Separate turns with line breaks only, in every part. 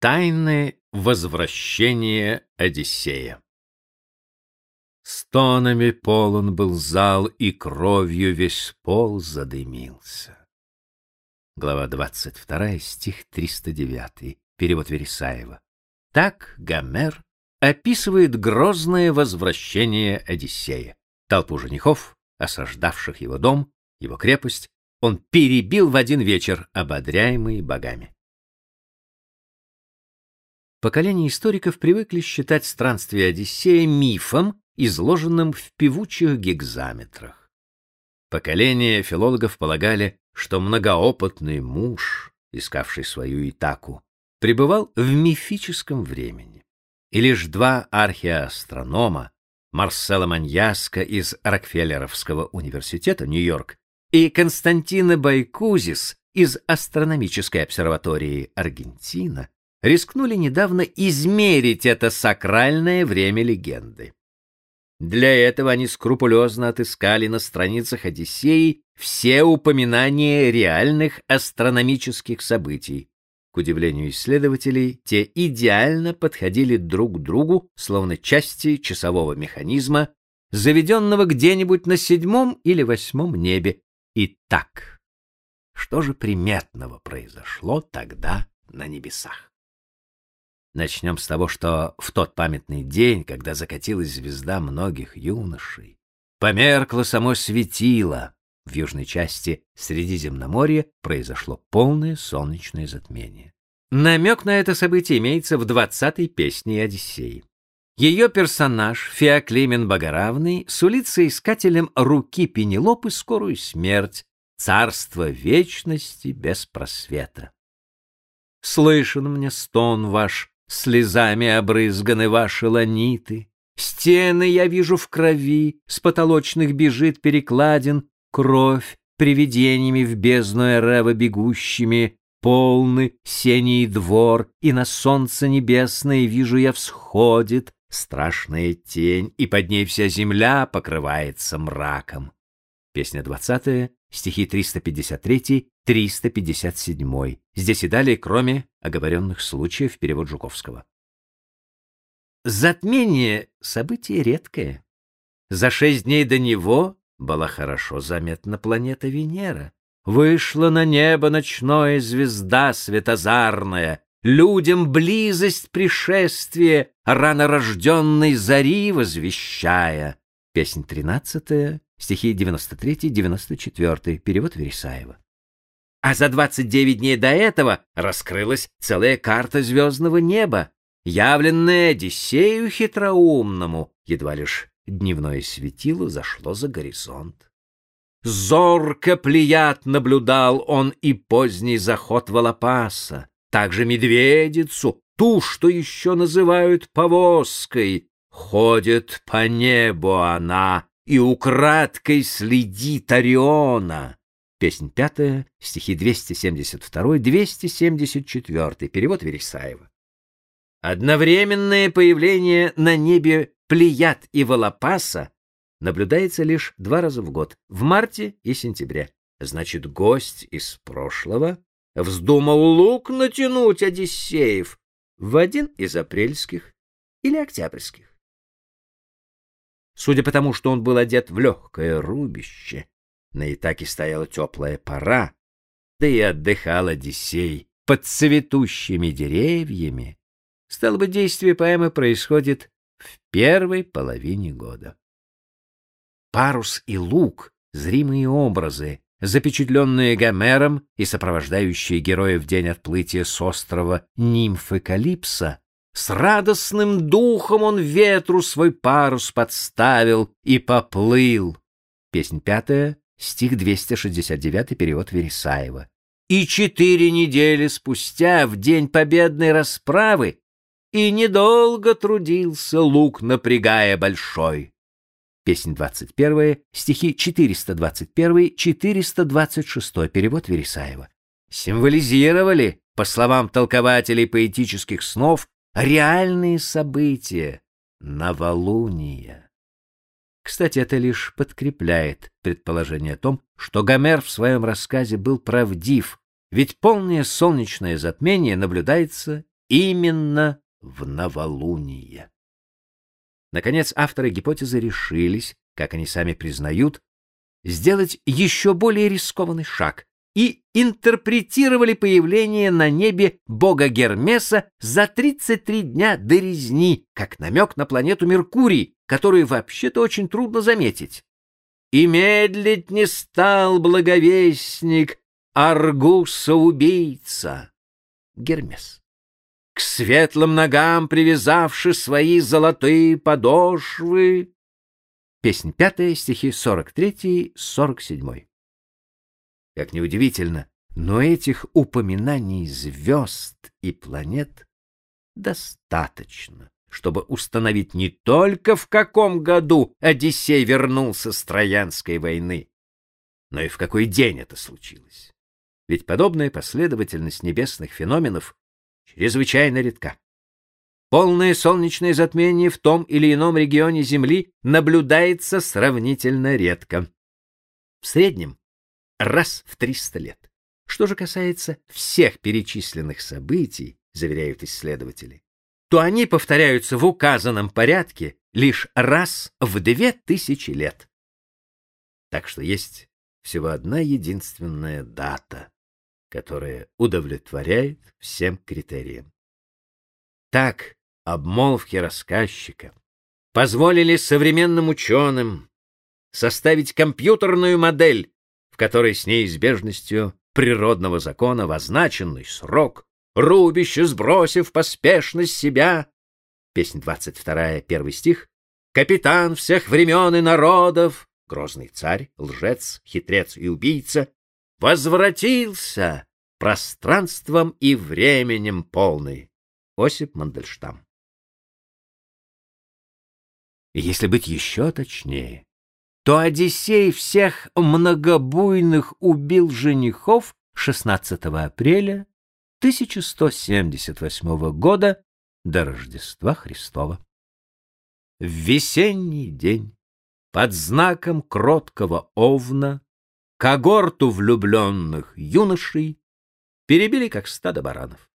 Тайны возвращения Одиссея. Стонами полон был зал, и кровью весь пол задымился. Глава 22, стих 309, перевод Вересаева. Так Гомер описывает грозное возвращение Одиссея. Толпу женихов, осаждавших его дом, его крепость, он перебил в один вечер, ободряемый богами. Поколение историков привыкли считать странствие Одиссея мифом, изложенным в певучих гекзаметрах. Поколение филологов полагали, что многоопытный муж, искавший свою Итаку, пребывал в мифическом времени. И лишь два археоастронома, Марсело Маньяско из Рокфеллеровского университета, Нью-Йорк, и Константино Байкузис из астрономической обсерватории Аргентина, рискнули недавно измерить это сакральное время легенды. Для этого они скрупулезно отыскали на страницах Одиссеи все упоминания реальных астрономических событий. К удивлению исследователей, те идеально подходили друг к другу, словно части часового механизма, заведенного где-нибудь на седьмом или восьмом небе. И так, что же приметного произошло тогда на небесах? Начнем с того, что в тот памятный день, когда закатилась звезда многих юношей, померкло само светило, в южной части Средиземноморья произошло полное солнечное затмение. Намек на это событие имеется в двадцатой песне Одиссеи. Ее персонаж, Феоклимен Богоравный, сулит соискателям руки Пенелопы скорую смерть, царство вечности без просвета. Слышен мне стон ваш, слезами обрызганы ваши ланиты. Стены я вижу в крови, с потолочных бежит перекладин, кровь, привидениями в бездну Эрева бегущими, полны синий двор, и на солнце небесное вижу я всходит страшная тень, и под ней вся земля покрывается мраком. Песня двадцатая, стихи 353-357. Здесь и далее, кроме оговоренных случаев, перевод Жуковского. Затмение — событие редкое. За шесть дней до него была хорошо заметна планета Венера. Вышла на небо ночное звезда светозарная, людям близость пришествия рано рожденной зари возвещая. Песнь тринадцатая, стихи 93-94, перевод Вересаева. А за 29 дней до этого раскрылась целая карта звездного неба, явленная Одиссею хитроумному, едва лишь дневное светило зашло за горизонт. Зорко плеяд наблюдал он и поздний заход Волопаса, также медведицу, ту, что еще называют повозкой. Ходит по небу она, и украдкой следит Ориона. Песнь пятая, стихи 272-274, перевод Вересаева. Одновременное появление на небе Плеяд и Волопаса наблюдается лишь два раза в год, в марте и сентябре. Значит, гость из прошлого вздумал лук натянуть Одиссеев в один из апрельских или октябрьских. Судя по тому, что он был одет в легкое рубище, на Итаке стояла теплая пора, да и отдыхал Одиссей под цветущими деревьями. Стало быть, действие поэмы происходит в первой половине года. Парус и лук — зримые образы, запечатленные Гомером и сопровождающие героя в день отплытия с острова нимфы Калипса, с радостным духом он ветру свой парус подставил и поплыл. Песнь пятая, стих 269, перевод Вересаева. И четыре недели спустя, в день победной расправы, и недолго трудился лук, напрягая большой. Песнь 21, стихи 421-426, перевод Вересаева. Символизировали, по словам толкователей поэтических снов, реальные события, новолуния. Кстати, это лишь подкрепляет предположение о том, что Гомер в своем рассказе был правдив, ведь полное солнечное затмение наблюдается именно в новолуние. Наконец, авторы гипотезы решились, как они сами признают, сделать еще более рискованный шаг и интерпретировали появление на небе бога Гермеса за 33 дня до резни, как намек на планету Меркурий, которую вообще-то очень трудно заметить. И медлить не стал благовестник Аргуса-убийца Гермес. К светлым ногам привязавши свои золотые подошвы. Песнь пятая, стихи 43-47. Как неудивительно, но этих упоминаний звезд и планет достаточно, чтобы установить не только в каком году Одиссей вернулся с Троянской войны, но и в какой день это случилось. Ведь подобная последовательность небесных феноменов чрезвычайно редка. Полное солнечное затмение в том или ином регионе Земли наблюдается сравнительно редко. В среднем раз в 300 лет. Что же касается всех перечисленных событий, заверяют исследователи, то они повторяются в указанном порядке лишь раз в две тысячи лет. Так что есть всего одна единственная дата, которая удовлетворяет всем критериям. Так обмолвки рассказчика позволили современным ученым составить компьютерную модель которой с неизбежностью природного закона в означенный срок, рубище сбросив поспешно с себя, песня 22, первый стих, капитан всех времен и народов, грозный царь, лжец, хитрец и убийца, возвратился пространством и временем полный. Осип Мандельштам. Если быть еще точнее, то Одиссей всех многобуйных убил женихов 16 апреля 1178 года до Рождества Христова. В весенний день под знаком кроткого овна когорту влюбленных юношей перебили как стадо баранов.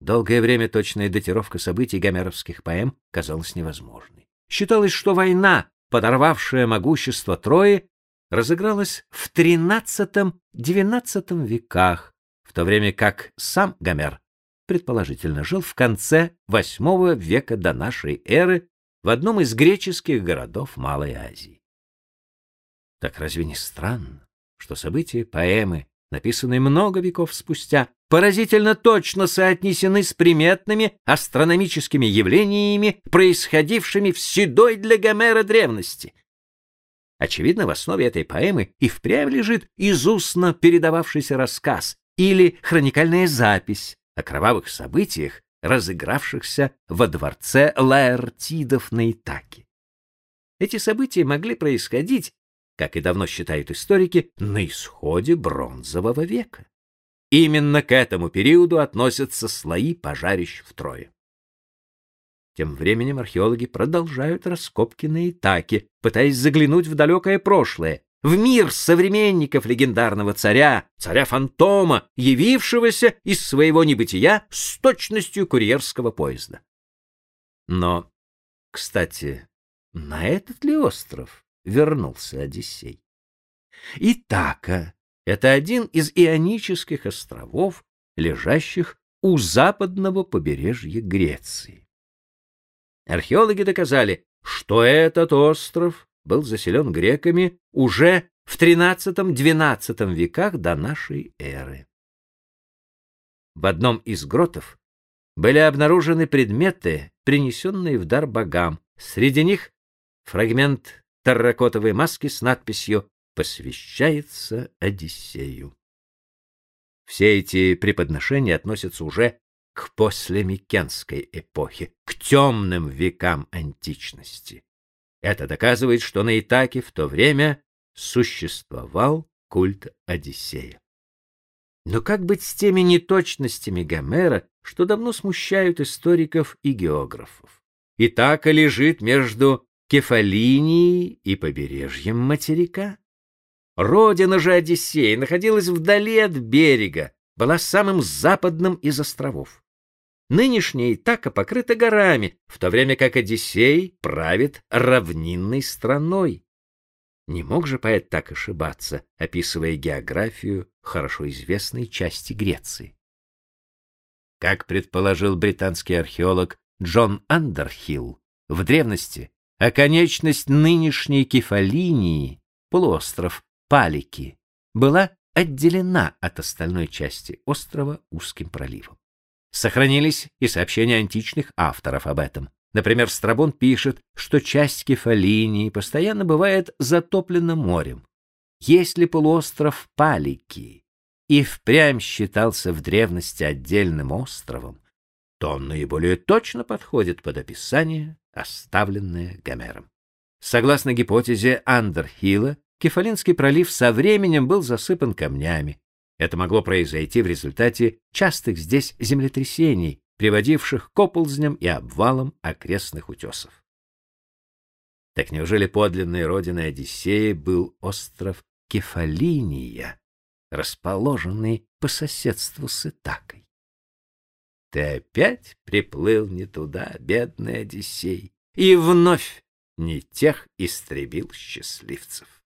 Долгое время точная датировка событий гомеровских поэм казалась невозможной. Считалось, что война подорвавшая могущество Трои, разыгралась в XIII-XII веках, в то время как сам Гомер предположительно жил в конце VIII века до нашей эры в одном из греческих городов Малой Азии. Так разве не странно, что события поэмы, написанные много веков спустя, поразительно точно соотнесены с приметными астрономическими явлениями, происходившими в седой для Гомера древности. Очевидно, в основе этой поэмы и впрямь лежит из устно передававшийся рассказ или хроникальная запись о кровавых событиях, разыгравшихся во дворце Лаэртидов на Итаке. Эти события могли происходить, как и давно считают историки, на исходе бронзового века. Именно к этому периоду относятся слои пожарищ в Трое. Тем временем археологи продолжают раскопки на Итаке, пытаясь заглянуть в далекое прошлое, в мир современников легендарного царя, царя-фантома, явившегося из своего небытия с точностью курьерского поезда. Но, кстати, на этот ли остров вернулся Одиссей? Итака это один из ионических островов, лежащих у западного побережья Греции. Археологи доказали, что этот остров был заселен греками уже в XIII-XII веках до нашей эры. В одном из гротов были обнаружены предметы, принесенные в дар богам. Среди них фрагмент терракотовой маски с надписью посвящается Одиссею. Все эти преподношения относятся уже к послемикенской эпохе, к темным векам античности. Это доказывает, что на Итаке в то время существовал культ Одиссея. Но как быть с теми неточностями Гомера, что давно смущают историков и географов? Итака лежит между Кефалинией и побережьем материка. Родина же Одиссея находилась вдали от берега, была самым западным из островов. Нынешняя Итака покрыта горами, в то время как Одиссей правит равнинной страной. Не мог же поэт так ошибаться, описывая географию хорошо известной части Греции. Как предположил британский археолог Джон Андерхилл, в древности оконечность нынешней Кефалинии, полуостров Палики, была отделена от остальной части острова узким проливом. Сохранились и сообщения античных авторов об этом. Например, Страбон пишет, что часть Кефалинии постоянно бывает затоплена морем. Если полуостров Палики и впрямь считался в древности отдельным островом, то он наиболее точно подходит под описание, оставленное Гомером. Согласно гипотезе Андерхилла, Кефалинский пролив со временем был засыпан камнями. Это могло произойти в результате частых здесь землетрясений, приводивших к оползням и обвалам окрестных утесов. Так неужели подлинной родиной Одиссея был остров Кефалиния, расположенный по соседству с Итакой? Ты опять приплыл не туда, бедный Одиссей, и вновь не тех истребил счастливцев.